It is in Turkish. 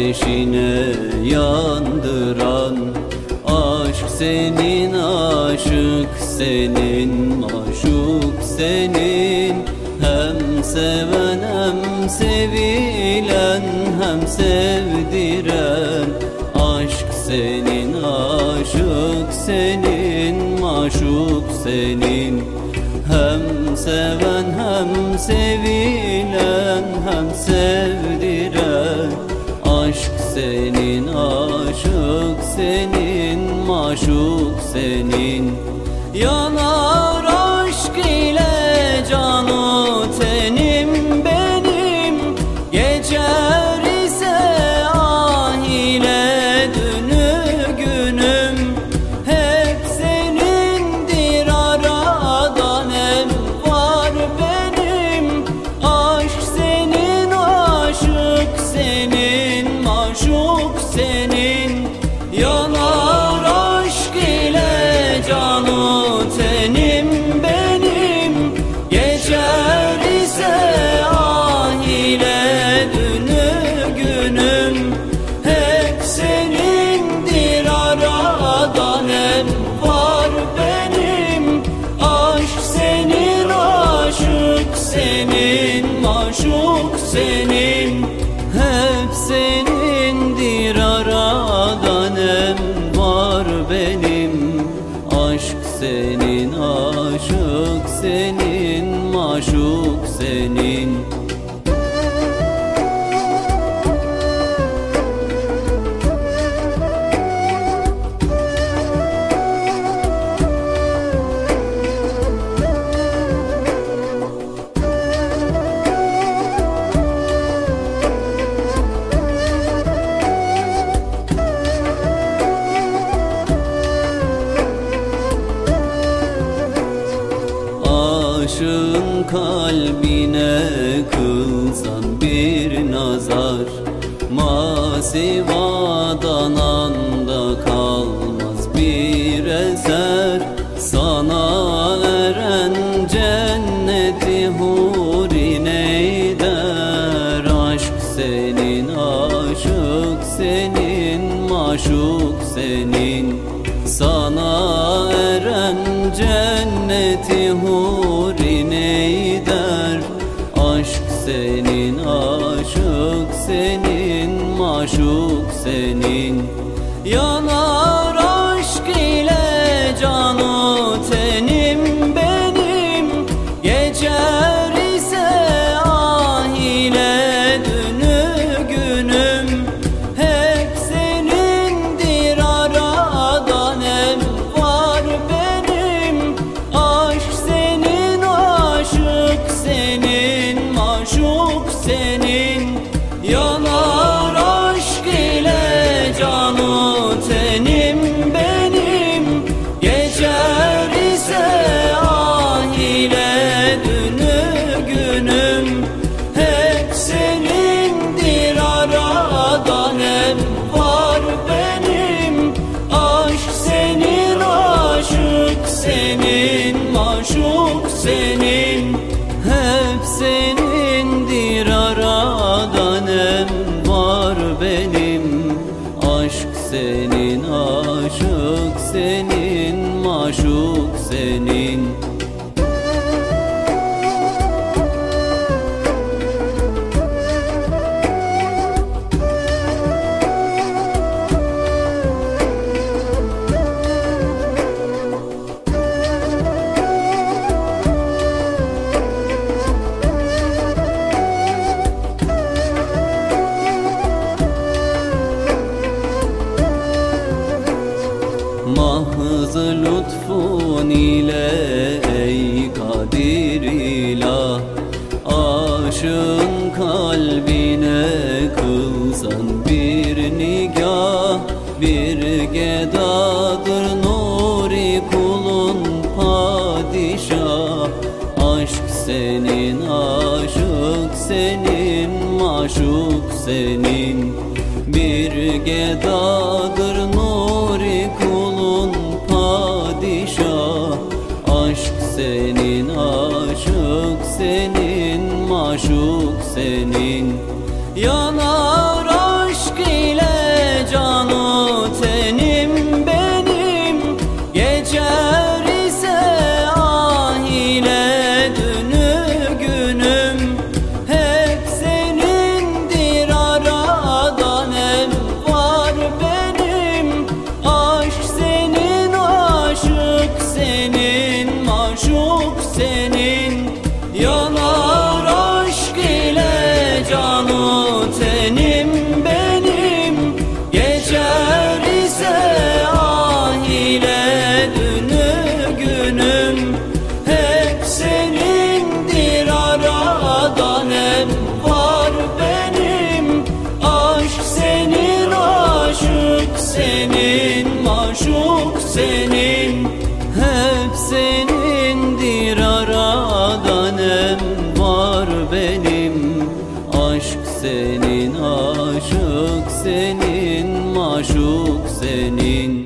ateşine yandıran Aşk senin, aşık senin, maşuk senin. Hem seven hem sevilen hem sevdiren Aşk senin, aşık senin, maşuk senin. Hem seven hem sevilen hem sevdiren senin, aşık senin, maşuk senin. Yanar Aşk senin, aşık senin, maşuk senin kalbine kılsan bir nazar Masivadan anda kalmaz bir eser. Sana eren cenneti huri neyder? Aşk senin, aşık senin, maşuk senin. Sana maşuk senin. Yanar var benim. Aşk senin, aşık senin, maşuk senin senin, aşık senin, maşuk senin Bir gedadır nuri kulun padişah. Aşk senin, aşık senin, maşuk senin Yanar senin aşık senin maşuk senin